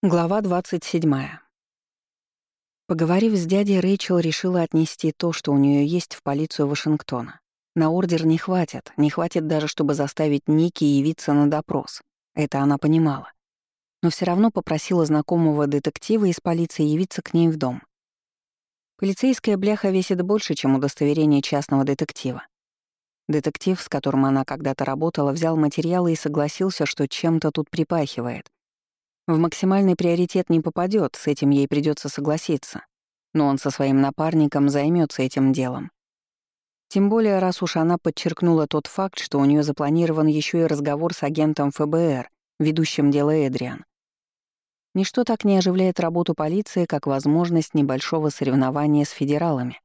Глава 27. Поговорив с дядей, Рэйчел решила отнести то, что у нее есть, в полицию Вашингтона. На ордер не хватит, не хватит даже, чтобы заставить Ники явиться на допрос. Это она понимала. Но все равно попросила знакомого детектива из полиции явиться к ней в дом. Полицейская бляха весит больше, чем удостоверение частного детектива. Детектив, с которым она когда-то работала, взял материалы и согласился, что чем-то тут припахивает — в максимальный приоритет не попадет, с этим ей придется согласиться. Но он со своим напарником займется этим делом. Тем более, раз уж она подчеркнула тот факт, что у нее запланирован еще и разговор с агентом ФБР, ведущим дело Эдриан. Ничто так не оживляет работу полиции, как возможность небольшого соревнования с федералами.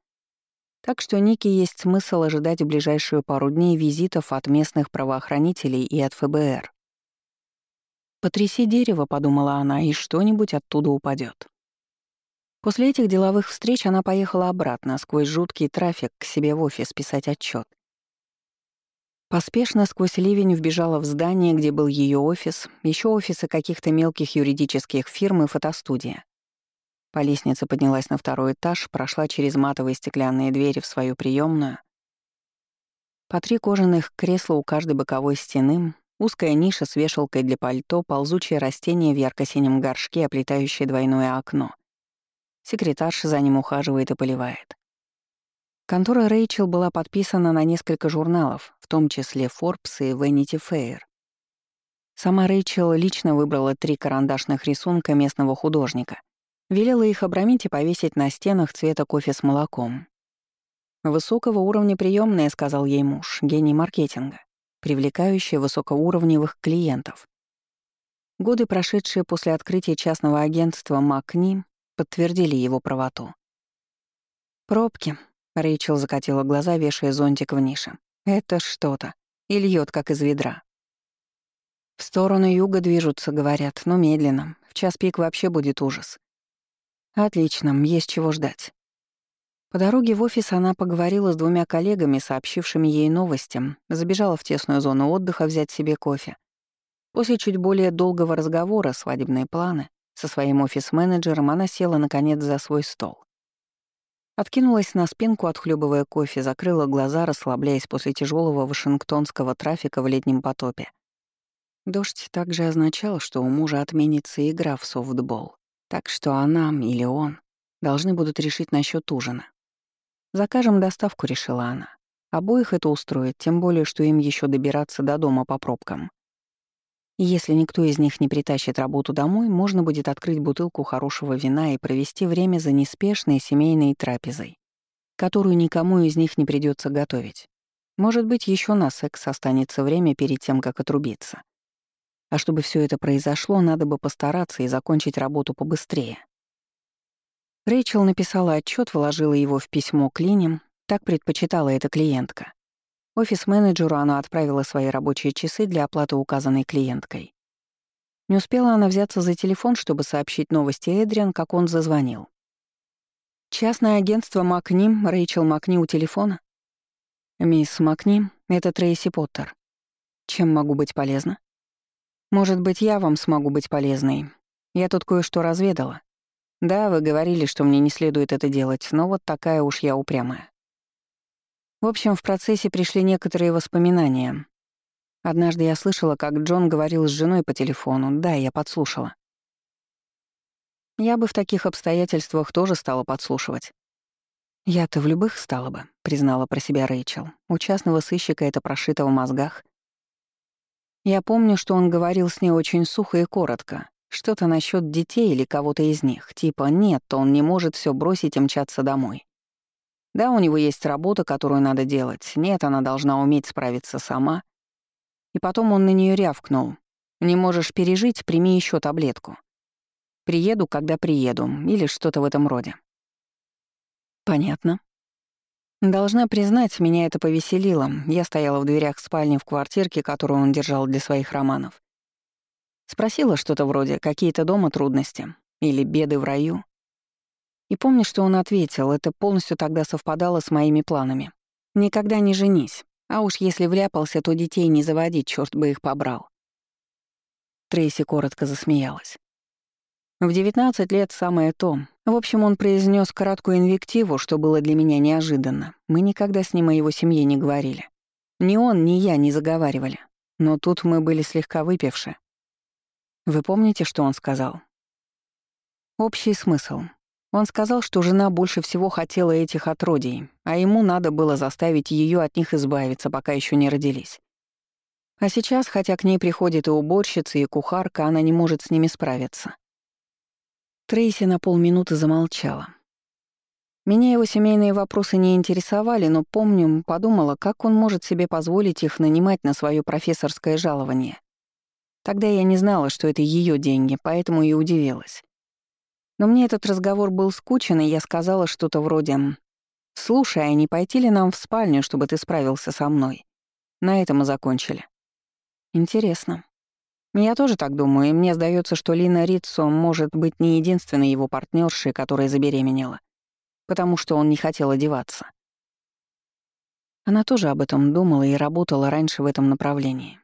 Так что Нике есть смысл ожидать в ближайшую пару дней визитов от местных правоохранителей и от ФБР. «Потряси дерево», — подумала она, — «и что-нибудь оттуда упадет. После этих деловых встреч она поехала обратно, сквозь жуткий трафик, к себе в офис писать отчет. Поспешно сквозь ливень вбежала в здание, где был ее офис, еще офисы каких-то мелких юридических фирм и фотостудия. По лестнице поднялась на второй этаж, прошла через матовые стеклянные двери в свою приемную. По три кожаных кресла у каждой боковой стены, Узкая ниша с вешалкой для пальто, ползучее растение в ярко-синем горшке, оплетающее двойное окно. Секретарша за ним ухаживает и поливает. Контора Рэйчел была подписана на несколько журналов, в том числе Forbes и Vanity Fair. Сама Рэйчел лично выбрала три карандашных рисунка местного художника. Велела их обрамить и повесить на стенах цвета кофе с молоком. «Высокого уровня приемная, сказал ей муж, гений маркетинга привлекающая высокоуровневых клиентов. Годы, прошедшие после открытия частного агентства Макни, подтвердили его правоту. «Пробки», — Рэйчел закатила глаза, вешая зонтик в нише. «Это что-то. И льёт, как из ведра». В сторону юга движутся, говорят, но медленно. В час пик вообще будет ужас. Отлично, есть чего ждать. По дороге в офис она поговорила с двумя коллегами, сообщившими ей новости, забежала в тесную зону отдыха взять себе кофе. После чуть более долгого разговора, свадебные планы, со своим офис-менеджером она села, наконец, за свой стол. Откинулась на спинку, отхлебывая кофе, закрыла глаза, расслабляясь после тяжелого вашингтонского трафика в летнем потопе. Дождь также означал, что у мужа отменится игра в софтбол, так что она или он должны будут решить насчет ужина. Закажем доставку, решила она. Обоих это устроит, тем более, что им еще добираться до дома по пробкам. если никто из них не притащит работу домой, можно будет открыть бутылку хорошего вина и провести время за неспешной семейной трапезой, которую никому из них не придется готовить. Может быть, еще на секс останется время перед тем, как отрубиться. А чтобы все это произошло, надо бы постараться и закончить работу побыстрее. Рэйчел написала отчет, вложила его в письмо к Лине, так предпочитала эта клиентка. Офис-менеджеру она отправила свои рабочие часы для оплаты указанной клиенткой. Не успела она взяться за телефон, чтобы сообщить новости Эдриан, как он зазвонил. «Частное агентство Макни, Рэйчел Макни у телефона?» «Мисс Макни, это Трейси Поттер. Чем могу быть полезна?» «Может быть, я вам смогу быть полезной. Я тут кое-что разведала. Да, вы говорили, что мне не следует это делать, но вот такая уж я упрямая. В общем, в процессе пришли некоторые воспоминания. Однажды я слышала, как Джон говорил с женой по телефону. Да, я подслушала. Я бы в таких обстоятельствах тоже стала подслушивать. Я-то в любых стала бы, признала про себя Рэйчел. У частного сыщика это прошито в мозгах. Я помню, что он говорил с ней очень сухо и коротко, что-то насчет детей или кого-то из них, типа «нет, он не может все бросить и мчаться домой». Да, у него есть работа, которую надо делать. Нет, она должна уметь справиться сама. И потом он на нее рявкнул. «Не можешь пережить, прими еще таблетку. Приеду, когда приеду», или что-то в этом роде. Понятно. Должна признать, меня это повеселило. Я стояла в дверях спальни в квартирке, которую он держал для своих романов. Спросила что-то вроде «какие-то дома трудности» или «беды в раю». И помню, что он ответил, это полностью тогда совпадало с моими планами. «Никогда не женись, а уж если вляпался, то детей не заводить, черт бы их побрал». Трейси коротко засмеялась. В 19 лет самое то. В общем, он произнес краткую инвективу, что было для меня неожиданно. Мы никогда с ним о его семье не говорили. Ни он, ни я не заговаривали. Но тут мы были слегка выпивши. Вы помните, что он сказал? Общий смысл. Он сказал, что жена больше всего хотела этих отродий, а ему надо было заставить ее от них избавиться, пока еще не родились. А сейчас, хотя к ней приходит и уборщица, и кухарка, она не может с ними справиться. Трейси на полминуты замолчала. Меня его семейные вопросы не интересовали, но помню, подумала, как он может себе позволить их нанимать на свое профессорское жалование. Тогда я не знала, что это ее деньги, поэтому и удивилась. Но мне этот разговор был скучен, и я сказала что-то вроде «Слушай, а не пойти ли нам в спальню, чтобы ты справился со мной?» На этом мы закончили. Интересно. Я тоже так думаю, и мне сдается, что Лина Риццо может быть не единственной его партнершей, которая забеременела, потому что он не хотел одеваться. Она тоже об этом думала и работала раньше в этом направлении.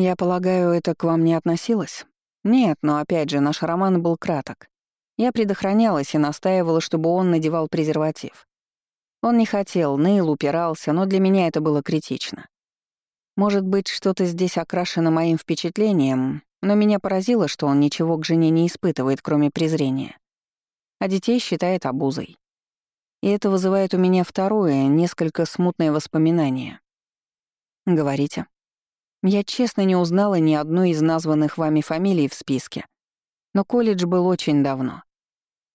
Я полагаю, это к вам не относилось? Нет, но опять же, наш роман был краток. Я предохранялась и настаивала, чтобы он надевал презерватив. Он не хотел, ныл, упирался, но для меня это было критично. Может быть, что-то здесь окрашено моим впечатлением, но меня поразило, что он ничего к жене не испытывает, кроме презрения. А детей считает обузой. И это вызывает у меня второе, несколько смутное воспоминание. Говорите. Я честно не узнала ни одной из названных вами фамилий в списке. Но колледж был очень давно.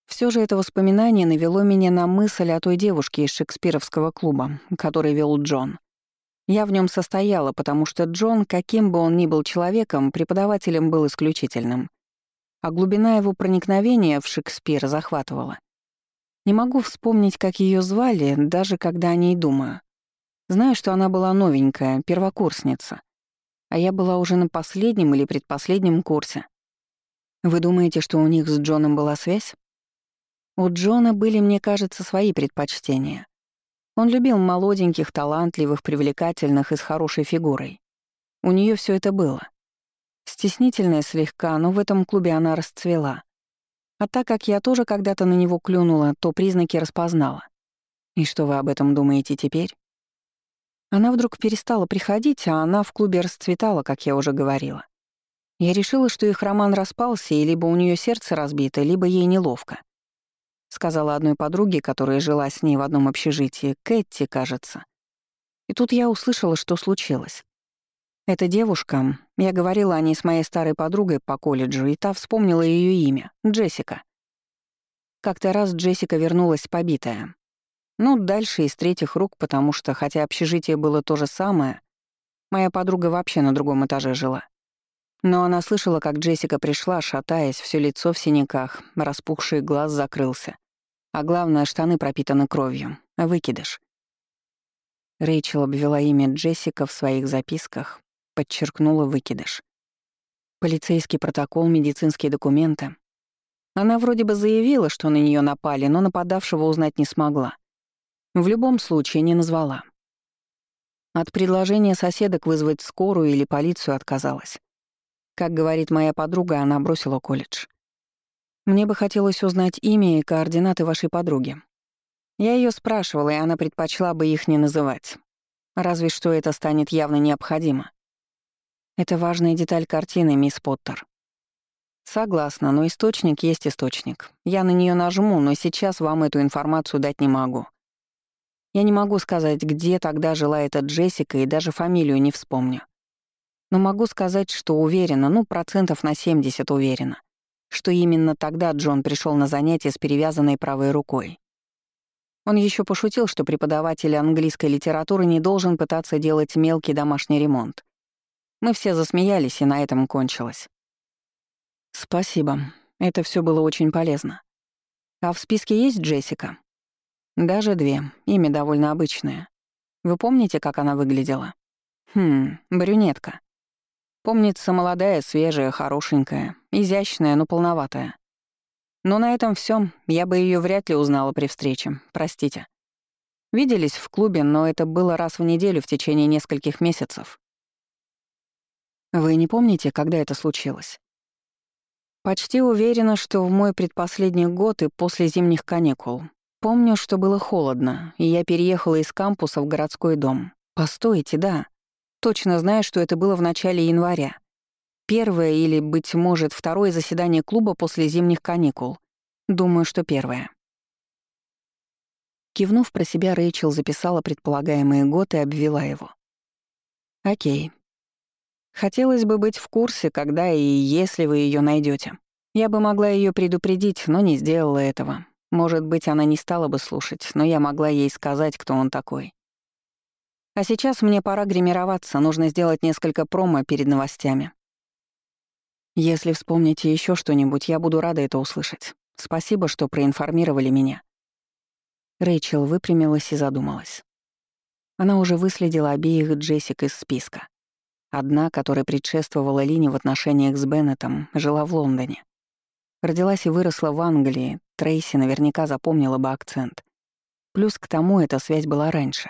Все же это воспоминание навело меня на мысль о той девушке из шекспировского клуба, который вел Джон. Я в нем состояла, потому что Джон, каким бы он ни был человеком, преподавателем был исключительным. А глубина его проникновения в Шекспира захватывала. Не могу вспомнить, как ее звали, даже когда о ней думаю. Знаю, что она была новенькая, первокурсница. А я была уже на последнем или предпоследнем курсе. Вы думаете, что у них с Джоном была связь? У Джона были, мне кажется, свои предпочтения. Он любил молоденьких, талантливых, привлекательных и с хорошей фигурой. У нее все это было. Стеснительная слегка, но в этом клубе она расцвела. А так как я тоже когда-то на него клюнула, то признаки распознала. И что вы об этом думаете теперь? Она вдруг перестала приходить, а она в клубе расцветала, как я уже говорила. Я решила, что их роман распался, и либо у нее сердце разбито, либо ей неловко сказала одной подруге, которая жила с ней в одном общежитии, Кэти, кажется. И тут я услышала, что случилось. Эта девушка, я говорила о ней с моей старой подругой по колледжу, и та вспомнила ее имя — Джессика. Как-то раз Джессика вернулась побитая. Ну, дальше из третьих рук, потому что, хотя общежитие было то же самое, моя подруга вообще на другом этаже жила. Но она слышала, как Джессика пришла, шатаясь, все лицо в синяках, распухший глаз закрылся. А главное, штаны пропитаны кровью. Выкидыш. Рэйчел обвела имя Джессика в своих записках, подчеркнула выкидыш. Полицейский протокол, медицинские документы. Она вроде бы заявила, что на нее напали, но нападавшего узнать не смогла. В любом случае не назвала. От предложения соседок вызвать скорую или полицию отказалась. Как говорит моя подруга, она бросила колледж. Мне бы хотелось узнать имя и координаты вашей подруги. Я ее спрашивала, и она предпочла бы их не называть. Разве что это станет явно необходимо. Это важная деталь картины, мисс Поттер. Согласна, но источник есть источник. Я на нее нажму, но сейчас вам эту информацию дать не могу. Я не могу сказать, где тогда жила эта Джессика, и даже фамилию не вспомню. Но могу сказать, что уверена, ну, процентов на 70 уверена что именно тогда Джон пришел на занятие с перевязанной правой рукой. Он еще пошутил, что преподаватель английской литературы не должен пытаться делать мелкий домашний ремонт. Мы все засмеялись, и на этом кончилось. Спасибо. Это все было очень полезно. А в списке есть Джессика? Даже две. Имя довольно обычное. Вы помните, как она выглядела? Хм, брюнетка. Помнится, молодая, свежая, хорошенькая, изящная, но полноватая. Но на этом все. Я бы ее вряд ли узнала при встрече. Простите. Виделись в клубе, но это было раз в неделю в течение нескольких месяцев. Вы не помните, когда это случилось? Почти уверена, что в мой предпоследний год и после зимних каникул. Помню, что было холодно, и я переехала из кампуса в городской дом. Постойте, да. Точно знаю, что это было в начале января. Первое или, быть может, второе заседание клуба после зимних каникул. Думаю, что первое. Кивнув про себя, Рэйчел записала предполагаемый год и обвела его. «Окей. Хотелось бы быть в курсе, когда и если вы ее найдете. Я бы могла ее предупредить, но не сделала этого. Может быть, она не стала бы слушать, но я могла ей сказать, кто он такой. А сейчас мне пора гримироваться, нужно сделать несколько промо перед новостями. Если вспомните еще что-нибудь, я буду рада это услышать. Спасибо, что проинформировали меня. Рэйчел выпрямилась и задумалась. Она уже выследила обеих Джессик из списка. Одна, которая предшествовала Лине в отношениях с Беннетом, жила в Лондоне. Родилась и выросла в Англии, Трейси наверняка запомнила бы акцент. Плюс к тому эта связь была раньше.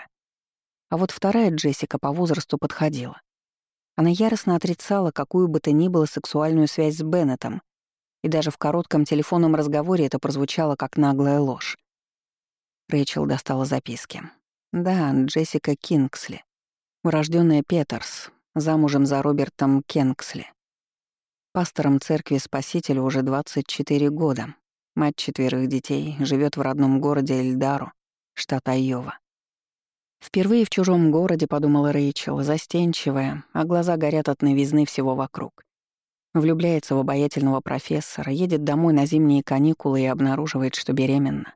А вот вторая Джессика по возрасту подходила. Она яростно отрицала какую бы то ни было сексуальную связь с Беннетом, и даже в коротком телефонном разговоре это прозвучало как наглая ложь. Рэйчел достала записки. Да, Джессика Кингсли. Урожденная Петерс, замужем за Робертом Кенксли. Пастором церкви Спасителя уже 24 года. Мать четверых детей, живет в родном городе Эльдару, штат Айова. Впервые в чужом городе, подумала Рэйчел, застенчивая, а глаза горят от новизны всего вокруг. Влюбляется в обаятельного профессора, едет домой на зимние каникулы и обнаруживает, что беременна.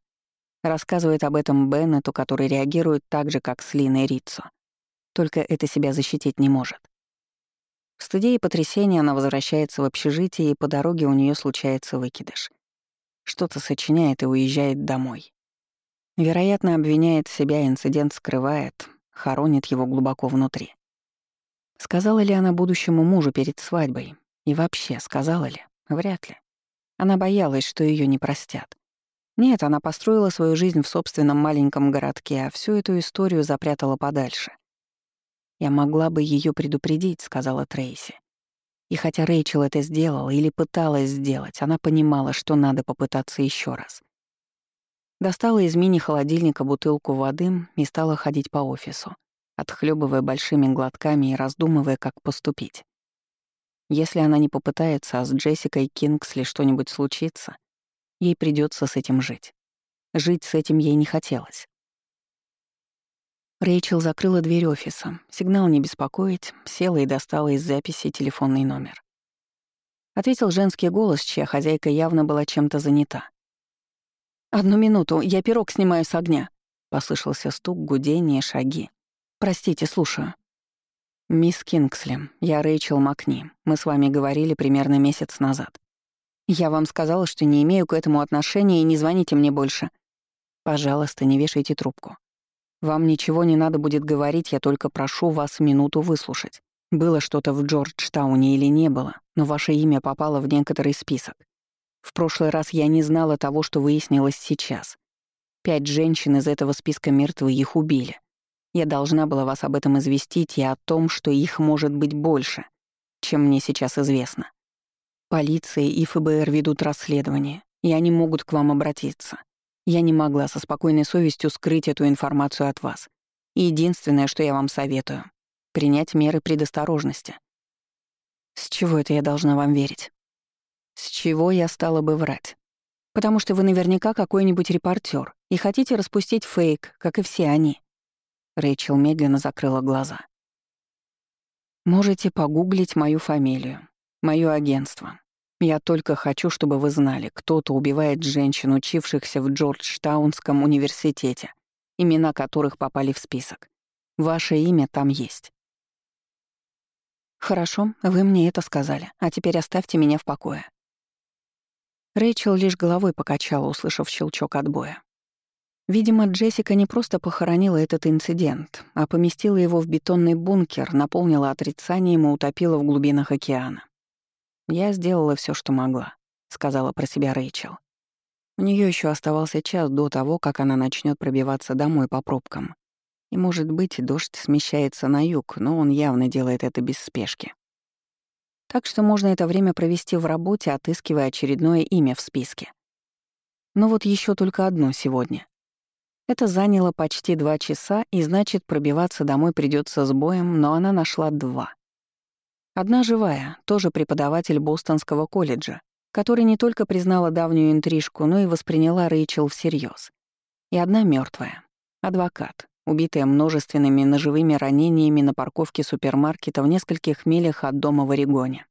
Рассказывает об этом Беннету, который реагирует так же, как с Линой Риццо. Только это себя защитить не может. В стыде и потрясении она возвращается в общежитие, и по дороге у нее случается выкидыш. Что-то сочиняет и уезжает домой. Вероятно, обвиняет себя, инцидент скрывает, хоронит его глубоко внутри. Сказала ли она будущему мужу перед свадьбой? И вообще, сказала ли? Вряд ли. Она боялась, что ее не простят. Нет, она построила свою жизнь в собственном маленьком городке, а всю эту историю запрятала подальше. «Я могла бы ее предупредить», — сказала Трейси. И хотя Рэйчел это сделала или пыталась сделать, она понимала, что надо попытаться еще раз. Достала из мини-холодильника бутылку воды и стала ходить по офису, отхлебывая большими глотками и раздумывая, как поступить. Если она не попытается, а с Джессикой Кингсли что-нибудь случится, Ей придется с этим жить. Жить с этим ей не хотелось. Рэйчел закрыла дверь офиса. Сигнал не беспокоить, села и достала из записи телефонный номер. Ответил женский голос, чья хозяйка явно была чем-то занята. «Одну минуту, я пирог снимаю с огня», — послышался стук, гудение, шаги. «Простите, слушаю». «Мисс Кингсли, я Рэйчел Макни. Мы с вами говорили примерно месяц назад. Я вам сказала, что не имею к этому отношения и не звоните мне больше. Пожалуйста, не вешайте трубку. Вам ничего не надо будет говорить, я только прошу вас минуту выслушать. Было что-то в Джорджтауне или не было, но ваше имя попало в некоторый список. В прошлый раз я не знала того, что выяснилось сейчас. Пять женщин из этого списка мертвы, их убили. Я должна была вас об этом известить и о том, что их может быть больше, чем мне сейчас известно. Полиция и ФБР ведут расследование, и они могут к вам обратиться. Я не могла со спокойной совестью скрыть эту информацию от вас. Единственное, что я вам советую — принять меры предосторожности. С чего это я должна вам верить? С чего я стала бы врать? Потому что вы наверняка какой-нибудь репортер и хотите распустить фейк, как и все они. Рэйчел медленно закрыла глаза. Можете погуглить мою фамилию. Моё агентство. Я только хочу, чтобы вы знали, кто-то убивает женщин, учившихся в Джорджтаунском университете, имена которых попали в список. Ваше имя там есть. Хорошо, вы мне это сказали, а теперь оставьте меня в покое. Рэйчел лишь головой покачала, услышав щелчок отбоя. Видимо, Джессика не просто похоронила этот инцидент, а поместила его в бетонный бункер, наполнила отрицанием и утопила в глубинах океана. «Я сделала все, что могла», — сказала про себя Рэйчел. У нее еще оставался час до того, как она начнет пробиваться домой по пробкам. И, может быть, дождь смещается на юг, но он явно делает это без спешки. Так что можно это время провести в работе, отыскивая очередное имя в списке. Но вот еще только одно сегодня. Это заняло почти два часа, и значит, пробиваться домой придется с боем, но она нашла два. Одна живая, тоже преподаватель Бостонского колледжа, который не только признала давнюю интрижку, но и восприняла Рэйчел всерьез. И одна мертвая, адвокат, убитая множественными ножевыми ранениями на парковке супермаркета в нескольких милях от дома в Орегоне.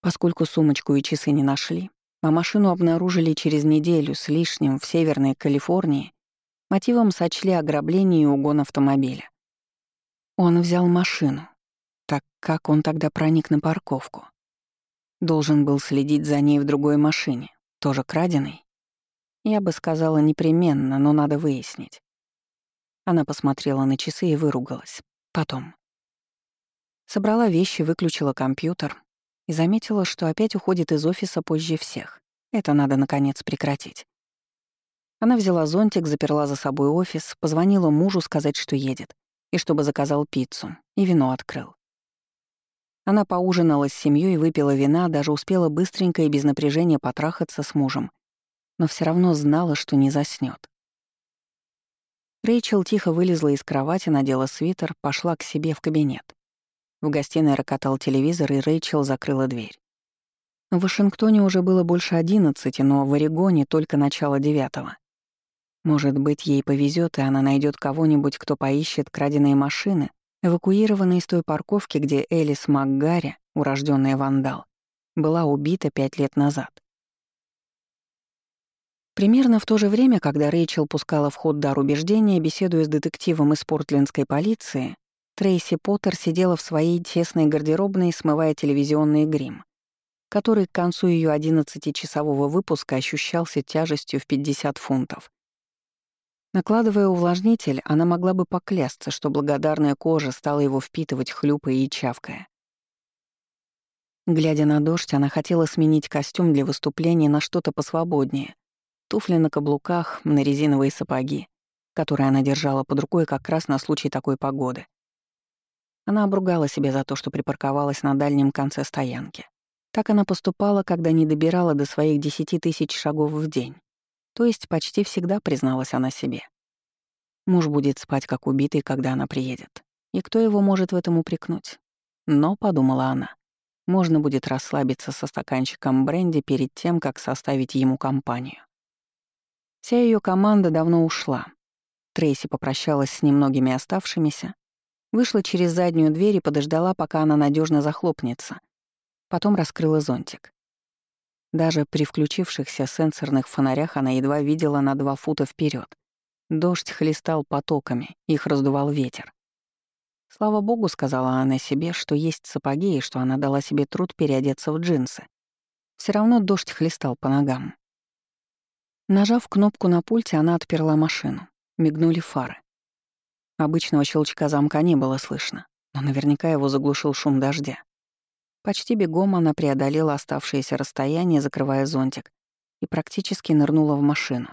Поскольку сумочку и часы не нашли, а машину обнаружили через неделю с лишним в Северной Калифорнии, мотивом сочли ограбление и угон автомобиля. Он взял машину. Так как он тогда проник на парковку? Должен был следить за ней в другой машине, тоже краденой? Я бы сказала непременно, но надо выяснить. Она посмотрела на часы и выругалась. Потом. Собрала вещи, выключила компьютер и заметила, что опять уходит из офиса позже всех. Это надо, наконец, прекратить. Она взяла зонтик, заперла за собой офис, позвонила мужу сказать, что едет, и чтобы заказал пиццу, и вино открыл. Она поужинала с семьей, выпила вина, даже успела быстренько и без напряжения потрахаться с мужем, но все равно знала, что не заснет. Рэйчел тихо вылезла из кровати, надела свитер, пошла к себе в кабинет. В гостиной рокотал телевизор, и Рэйчел закрыла дверь. В Вашингтоне уже было больше одиннадцати, но в Орегоне только начало девятого. Может быть, ей повезет, и она найдет кого-нибудь, кто поищет краденые машины, эвакуированные из той парковки, где Элис МакГарри, урожденная вандал, была убита пять лет назад. Примерно в то же время, когда Рэйчел пускала в ход дар убеждения, беседуя с детективом из портлендской полиции, Трейси Поттер сидела в своей тесной гардеробной, смывая телевизионный грим, который к концу ее 11-часового выпуска ощущался тяжестью в 50 фунтов. Накладывая увлажнитель, она могла бы поклясться, что благодарная кожа стала его впитывать, хлюпая и чавкая. Глядя на дождь, она хотела сменить костюм для выступления на что-то посвободнее, туфли на каблуках, на резиновые сапоги, которые она держала под рукой как раз на случай такой погоды. Она обругала себя за то, что припарковалась на дальнем конце стоянки. Так она поступала, когда не добирала до своих десяти тысяч шагов в день. То есть почти всегда призналась она себе. Муж будет спать как убитый, когда она приедет. И кто его может в этом упрекнуть? Но, подумала она, можно будет расслабиться со стаканчиком бренди перед тем, как составить ему компанию. Вся ее команда давно ушла. Трейси попрощалась с немногими оставшимися, вышла через заднюю дверь и подождала, пока она надежно захлопнется. Потом раскрыла зонтик. Даже при включившихся сенсорных фонарях она едва видела на два фута вперед. Дождь хлестал потоками, их раздувал ветер. Слава богу, сказала она себе, что есть сапоги и что она дала себе труд переодеться в джинсы. Все равно дождь хлестал по ногам. Нажав кнопку на пульте, она отперла машину. Мигнули фары. Обычного щелчка замка не было слышно, но наверняка его заглушил шум дождя. Почти бегом она преодолела оставшееся расстояние, закрывая зонтик, и практически нырнула в машину.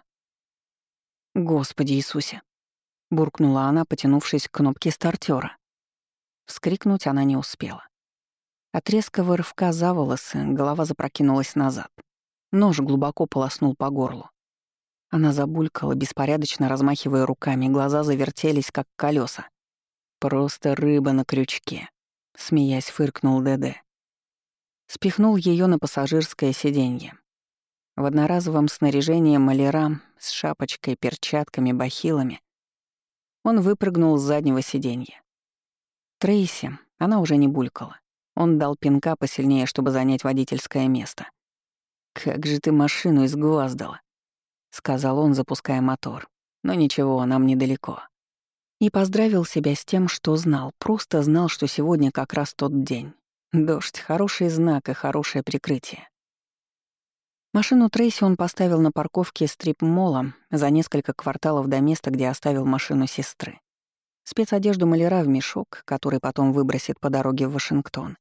«Господи Иисусе!» — буркнула она, потянувшись к кнопке стартера. Вскрикнуть она не успела. От резкого рывка за волосы голова запрокинулась назад. Нож глубоко полоснул по горлу. Она забулькала, беспорядочно размахивая руками, глаза завертелись, как колеса. «Просто рыба на крючке», — смеясь фыркнул ДД. Спихнул ее на пассажирское сиденье. В одноразовом снаряжении маляра с шапочкой, перчатками, бахилами он выпрыгнул с заднего сиденья. Трейси, она уже не булькала. Он дал пинка посильнее, чтобы занять водительское место. «Как же ты машину изгваздала!» — сказал он, запуская мотор. «Но ничего, нам недалеко». И поздравил себя с тем, что знал, просто знал, что сегодня как раз тот день. Дождь — хороший знак и хорошее прикрытие. Машину Трейси он поставил на парковке стрип-мола за несколько кварталов до места, где оставил машину сестры. Спецодежду маляра в мешок, который потом выбросит по дороге в Вашингтон.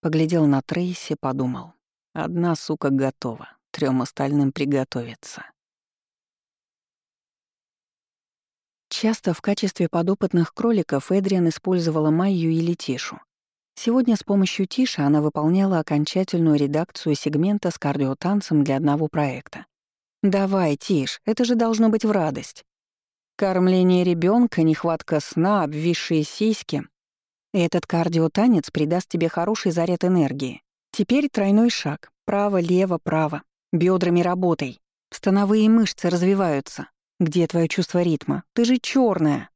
Поглядел на Трейси, подумал. Одна сука готова трем остальным приготовиться. Часто в качестве подопытных кроликов Эдриан использовала Майю и Летишу. Сегодня с помощью Тиши она выполняла окончательную редакцию сегмента с кардиотанцем для одного проекта. «Давай, Тиш, это же должно быть в радость. Кормление ребенка, нехватка сна, обвисшие сиськи. Этот кардиотанец придаст тебе хороший заряд энергии. Теперь тройной шаг. Право, лево, право. Бедрами работай. Становые мышцы развиваются. Где твое чувство ритма? Ты же черная.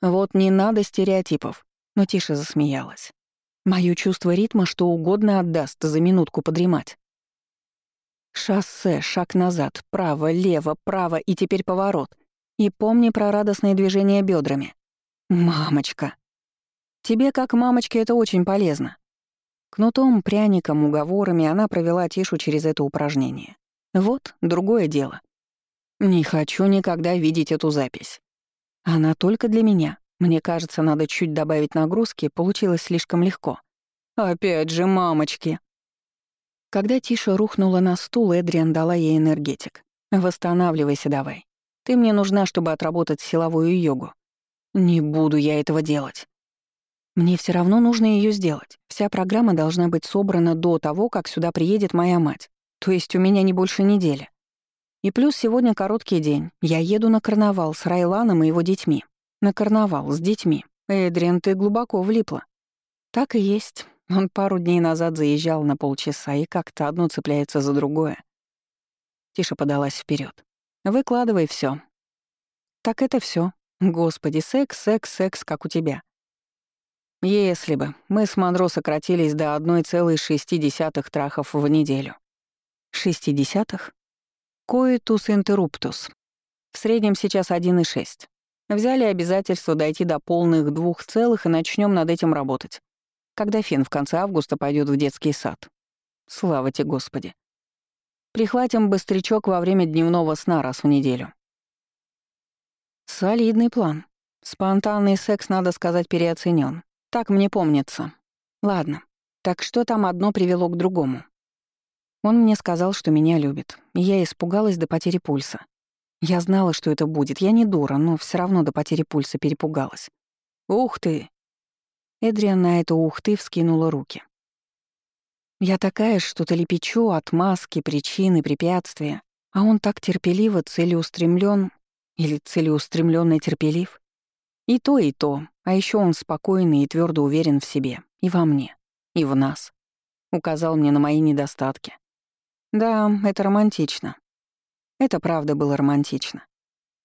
Вот не надо стереотипов. Но Тиша засмеялась. Моё чувство ритма что угодно отдаст за минутку подремать. Шоссе, шаг назад, право, лево, право и теперь поворот. И помни про радостные движения бедрами. Мамочка. Тебе, как мамочке, это очень полезно. Кнутом, пряником, уговорами она провела Тишу через это упражнение. Вот, другое дело. Не хочу никогда видеть эту запись. Она только для меня. Мне кажется, надо чуть добавить нагрузки, получилось слишком легко. Опять же, мамочки. Когда Тиша рухнула на стул, Эдриан дала ей энергетик. «Восстанавливайся давай. Ты мне нужна, чтобы отработать силовую йогу. Не буду я этого делать. Мне все равно нужно ее сделать. Вся программа должна быть собрана до того, как сюда приедет моя мать. То есть у меня не больше недели. И плюс сегодня короткий день. Я еду на карнавал с Райланом и его детьми. На карнавал с детьми. Эдриан, ты глубоко влипла. Так и есть. Он пару дней назад заезжал на полчаса, и как-то одно цепляется за другое. Тише подалась вперед. Выкладывай все. Так это все. Господи, секс, секс, секс, как у тебя. Если бы. Мы с Монро сократились до 1,6 трахов в неделю. Шестидесятых? Коитус интерруптус. В среднем сейчас 1,6. Взяли обязательство дойти до полных двух целых и начнем над этим работать. Когда Фин в конце августа пойдет в детский сад. Слава тебе, Господи. Прихватим быстрячок во время дневного сна раз в неделю. Солидный план. Спонтанный секс, надо сказать, переоценен. Так мне помнится. Ладно. Так что там одно привело к другому? Он мне сказал, что меня любит, и я испугалась до потери пульса. Я знала, что это будет, я не дура, но все равно до потери пульса перепугалась. «Ух ты!» Эдриан на это «ух ты» вскинула руки. Я такая что-то лепечу, отмазки, причины, препятствия, а он так терпеливо, целеустремлен или целеустремленно терпелив. И то, и то, а еще он спокойный и твердо уверен в себе, и во мне, и в нас. Указал мне на мои недостатки. Да, это романтично. Это правда было романтично.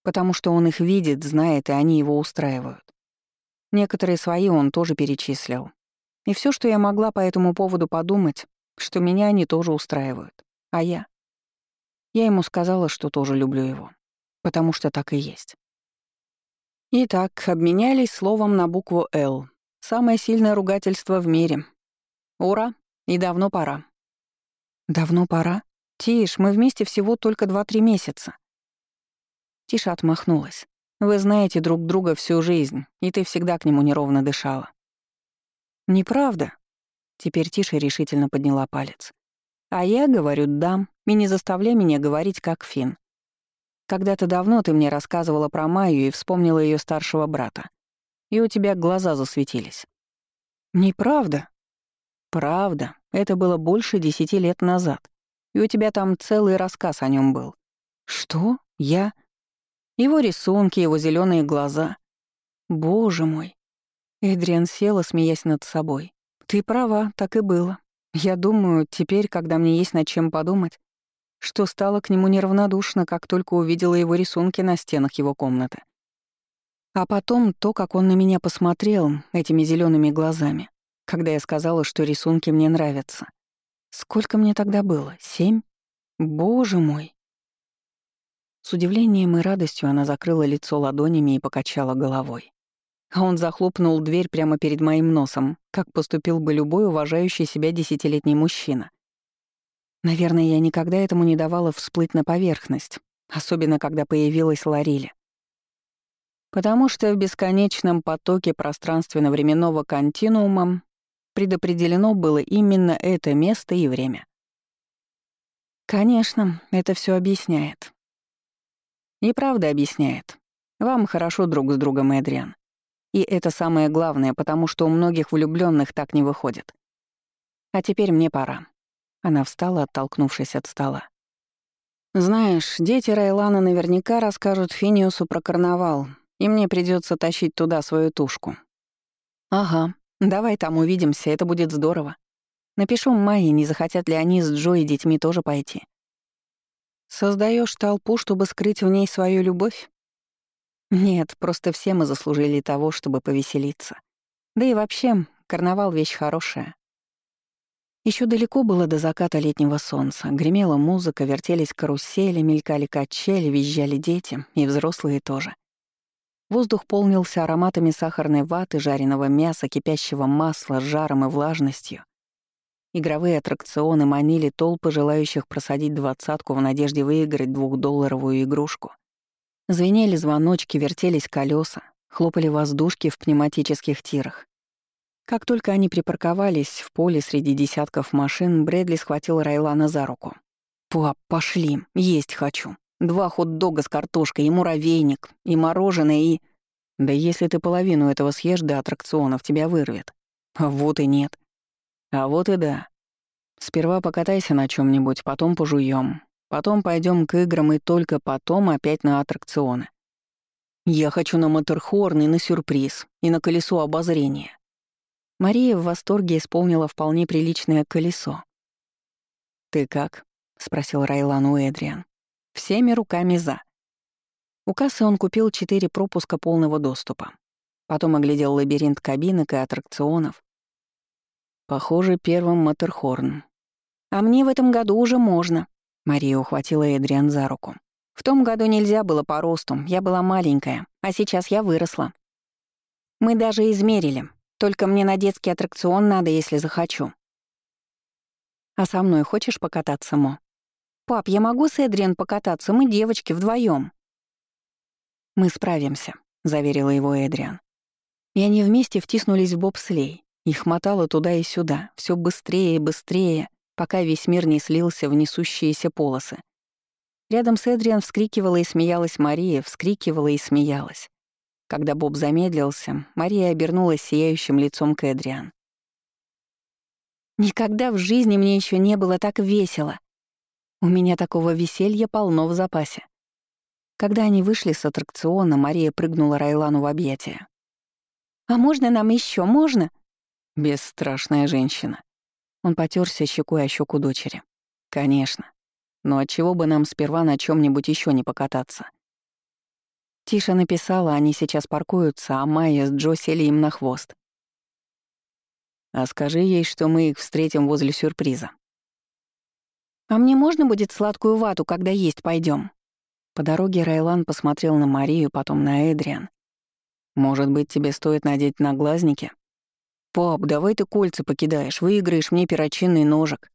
Потому что он их видит, знает, и они его устраивают. Некоторые свои он тоже перечислил, и все, что я могла по этому поводу подумать, что меня они тоже устраивают. А я? Я ему сказала, что тоже люблю его. Потому что так и есть. Итак, обменялись словом на букву «Л». Самое сильное ругательство в мире. Ура! И давно пора. Давно пора? Тиш, мы вместе всего только два-три месяца. Тиша отмахнулась. Вы знаете друг друга всю жизнь, и ты всегда к нему неровно дышала. «Неправда». Теперь Тиша решительно подняла палец. «А я говорю «да», и не заставляй меня говорить как Фин. Когда-то давно ты мне рассказывала про Майю и вспомнила ее старшего брата. И у тебя глаза засветились». «Неправда». «Правда. Это было больше десяти лет назад. И у тебя там целый рассказ о нем был». «Что? Я?» Его рисунки, его зеленые глаза. Боже мой, Эдриан села, смеясь над собой. «Ты права, так и было. Я думаю, теперь, когда мне есть над чем подумать, что стало к нему неравнодушно, как только увидела его рисунки на стенах его комнаты. А потом то, как он на меня посмотрел этими зелеными глазами, когда я сказала, что рисунки мне нравятся. Сколько мне тогда было? Семь? Боже мой! С удивлением и радостью она закрыла лицо ладонями и покачала головой а он захлопнул дверь прямо перед моим носом, как поступил бы любой уважающий себя десятилетний мужчина. Наверное, я никогда этому не давала всплыть на поверхность, особенно когда появилась Ларили. Потому что в бесконечном потоке пространственно-временного континуума предопределено было именно это место и время. Конечно, это все объясняет. И правда объясняет. Вам хорошо друг с другом, Эдриан. И это самое главное, потому что у многих влюбленных так не выходит. А теперь мне пора. Она встала, оттолкнувшись от стола. «Знаешь, дети Райлана наверняка расскажут Финиусу про карнавал, и мне придется тащить туда свою тушку». «Ага, давай там увидимся, это будет здорово. Напишу Майе, не захотят ли они с Джо и детьми тоже пойти. Создаешь толпу, чтобы скрыть в ней свою любовь? Нет, просто все мы заслужили того, чтобы повеселиться. Да и вообще, карнавал — вещь хорошая. Еще далеко было до заката летнего солнца. Гремела музыка, вертелись карусели, мелькали качели, визжали дети, и взрослые тоже. Воздух полнился ароматами сахарной ваты, жареного мяса, кипящего масла, жаром и влажностью. Игровые аттракционы манили толпы желающих просадить двадцатку в надежде выиграть двухдолларовую игрушку. Звенели звоночки, вертелись колеса, хлопали воздушки в пневматических тирах. Как только они припарковались в поле среди десятков машин, Брэдли схватил Райлана за руку. «Пап, пошли, есть хочу. Два хот-дога с картошкой, и муравейник, и мороженое, и...» «Да если ты половину этого съешь до аттракционов, тебя вырвет». А вот и нет. А вот и да. Сперва покатайся на чем нибудь потом пожуем, Потом пойдем к играм и только потом опять на аттракционы. Я хочу на Матерхорн и на сюрприз, и на колесо обозрения. Мария в восторге исполнила вполне приличное колесо. «Ты как?» — спросил Райлан у Эдриан. «Всеми руками за». У кассы он купил четыре пропуска полного доступа. Потом оглядел лабиринт кабинок и аттракционов. Похоже, первым Матерхорн. «А мне в этом году уже можно», — Мария ухватила Эдриан за руку. «В том году нельзя было по росту, я была маленькая, а сейчас я выросла. Мы даже измерили, только мне на детский аттракцион надо, если захочу. А со мной хочешь покататься, Мо? Пап, я могу с Эдриан покататься, мы девочки вдвоем. Мы справимся, заверила его Эдриан. И они вместе втиснулись в бобслей. Их мотало туда и сюда, все быстрее и быстрее, пока весь мир не слился в несущиеся полосы. Рядом с Эдриан вскрикивала и смеялась Мария, вскрикивала и смеялась. Когда Боб замедлился, Мария обернулась сияющим лицом к Эдриан. «Никогда в жизни мне еще не было так весело. У меня такого веселья полно в запасе». Когда они вышли с аттракциона, Мария прыгнула Райлану в объятия. «А можно нам еще, можно?» Бесстрашная женщина. Он потерся щекой о щеку дочери. «Конечно. Но отчего бы нам сперва на чем нибудь еще не покататься?» Тиша написала, они сейчас паркуются, а Майя с Джо сели им на хвост. А скажи ей, что мы их встретим возле сюрприза. «А мне можно будет сладкую вату, когда есть пойдем? По дороге Райлан посмотрел на Марию, потом на Эдриан. «Может быть, тебе стоит надеть наглазники?» «Пап, давай ты кольца покидаешь, выиграешь мне перочинный ножик».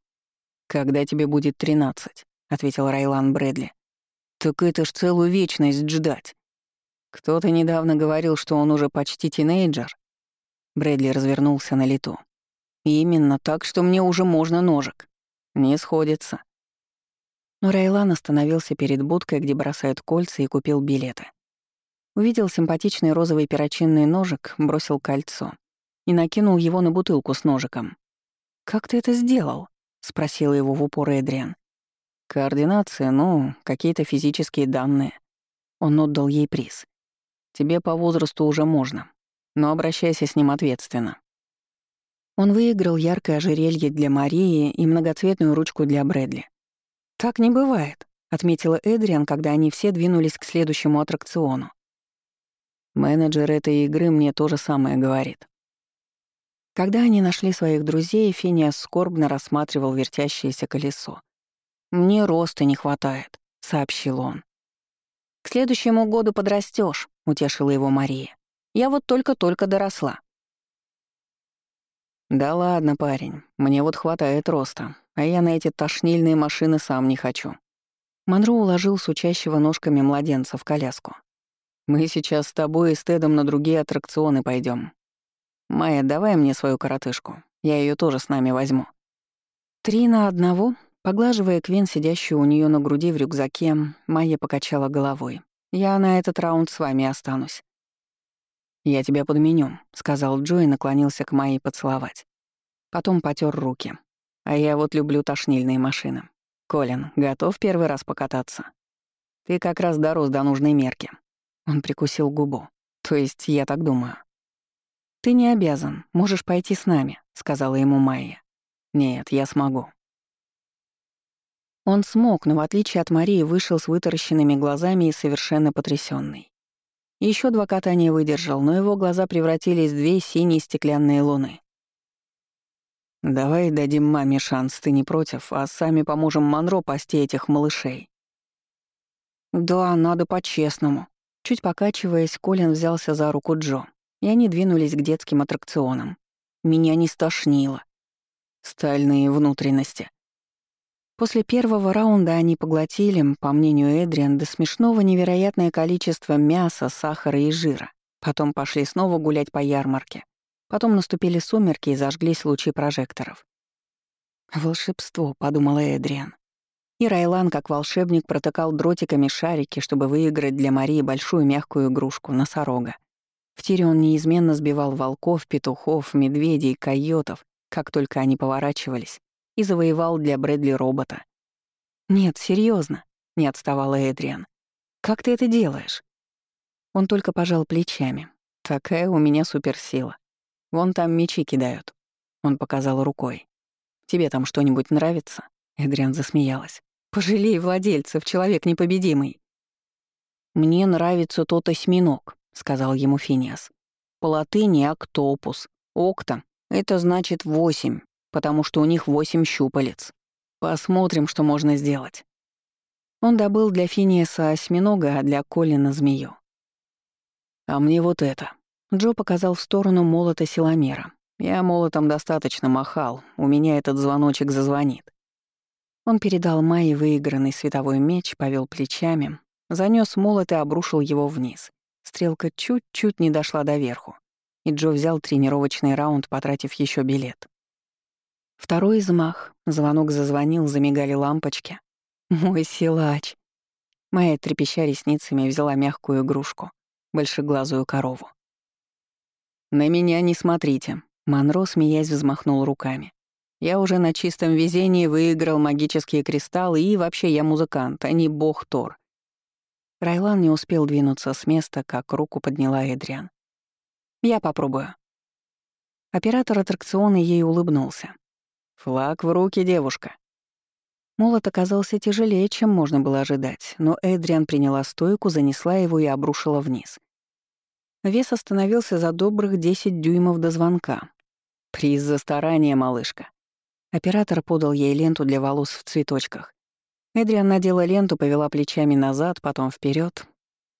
«Когда тебе будет тринадцать», — ответил Райлан Брэдли. «Так это ж целую вечность ждать». Кто-то недавно говорил, что он уже почти тинейджер. Брэдли развернулся на лету. Именно так, что мне уже можно ножик. Не сходится. Но Райлан остановился перед будкой, где бросают кольца, и купил билеты. Увидел симпатичный розовый перочинный ножик, бросил кольцо и накинул его на бутылку с ножиком. «Как ты это сделал?» — спросила его в упор Эдриан. «Координация, ну, какие-то физические данные». Он отдал ей приз. Тебе по возрасту уже можно, но обращайся с ним ответственно». Он выиграл яркое ожерелье для Марии и многоцветную ручку для Брэдли. «Так не бывает», — отметила Эдриан, когда они все двинулись к следующему аттракциону. Менеджер этой игры мне то же самое говорит. Когда они нашли своих друзей, Финиас скорбно рассматривал вертящееся колесо. «Мне роста не хватает», — сообщил он. «К следующему году подрастешь, утешила его Мария. «Я вот только-только доросла». «Да ладно, парень, мне вот хватает роста, а я на эти тошнильные машины сам не хочу». Монро уложил сучащего ножками младенца в коляску. «Мы сейчас с тобой и с Тедом на другие аттракционы пойдем. Майя, давай мне свою коротышку, я ее тоже с нами возьму». Три на одного Поглаживая Квин, сидящую у нее на груди в рюкзаке, Майя покачала головой. «Я на этот раунд с вами останусь». «Я тебя подменю», — сказал Джо и наклонился к Майе поцеловать. Потом потер руки. «А я вот люблю тошнильные машины. Колин, готов первый раз покататься?» «Ты как раз дорос до нужной мерки». Он прикусил губу. «То есть я так думаю». «Ты не обязан, можешь пойти с нами», — сказала ему Майя. «Нет, я смогу». Он смог, но в отличие от Марии вышел с вытаращенными глазами и совершенно потрясенный. Еще два катания выдержал, но его глаза превратились в две синие стеклянные луны. «Давай дадим маме шанс, ты не против, а сами поможем Монро пасти этих малышей». «Да, надо по-честному». Чуть покачиваясь, Колин взялся за руку Джо, и они двинулись к детским аттракционам. Меня не стошнило. Стальные внутренности. После первого раунда они поглотили, по мнению Эдриан, до смешного невероятное количество мяса, сахара и жира. Потом пошли снова гулять по ярмарке. Потом наступили сумерки и зажглись лучи прожекторов. «Волшебство», — подумала Эдриан. И Райлан, как волшебник, протыкал дротиками шарики, чтобы выиграть для Марии большую мягкую игрушку — носорога. В тире он неизменно сбивал волков, петухов, медведей, койотов, как только они поворачивались, и завоевал для Брэдли робота. «Нет, серьезно, не отставала Эдриан. «Как ты это делаешь?» Он только пожал плечами. «Такая у меня суперсила. Вон там мечи кидают». Он показал рукой. «Тебе там что-нибудь нравится?» Эдриан засмеялась. «Пожалей владельцев, человек непобедимый». «Мне нравится тот осьминог», — сказал ему Финиас. «По латыни — октопус. Окта — это значит восемь потому что у них восемь щупалец. Посмотрим, что можно сделать. Он добыл для Финиеса осьминога, а для Колина — змею. А мне вот это. Джо показал в сторону молота силомера. Я молотом достаточно махал, у меня этот звоночек зазвонит. Он передал Майе выигранный световой меч, повел плечами, занёс молот и обрушил его вниз. Стрелка чуть-чуть не дошла до верху, и Джо взял тренировочный раунд, потратив еще билет. Второй взмах. Звонок зазвонил, замигали лампочки. Мой силач. Моя, трепеща ресницами, взяла мягкую игрушку, большеглазую корову. «На меня не смотрите», — Монро, смеясь, взмахнул руками. «Я уже на чистом везении выиграл магические кристаллы, и вообще я музыкант, а не бог Тор». Райлан не успел двинуться с места, как руку подняла Эдриан. «Я попробую». Оператор аттракциона ей улыбнулся. «Флаг в руки, девушка». Молот оказался тяжелее, чем можно было ожидать, но Эдриан приняла стойку, занесла его и обрушила вниз. Вес остановился за добрых 10 дюймов до звонка. «Приз за старание, малышка». Оператор подал ей ленту для волос в цветочках. Эдриан надела ленту, повела плечами назад, потом вперед.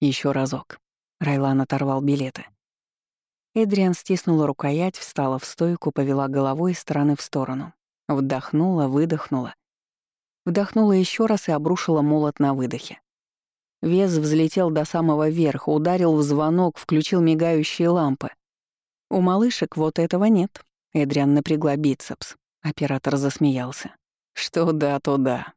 Еще разок. Райлан оторвал билеты. Эдриан стиснула рукоять, встала в стойку, повела головой из стороны в сторону. Вдохнула, выдохнула. Вдохнула еще раз и обрушила молот на выдохе. Вес взлетел до самого верха, ударил в звонок, включил мигающие лампы. У малышек вот этого нет. Эдриан напрягла бицепс. Оператор засмеялся. Что да, то да.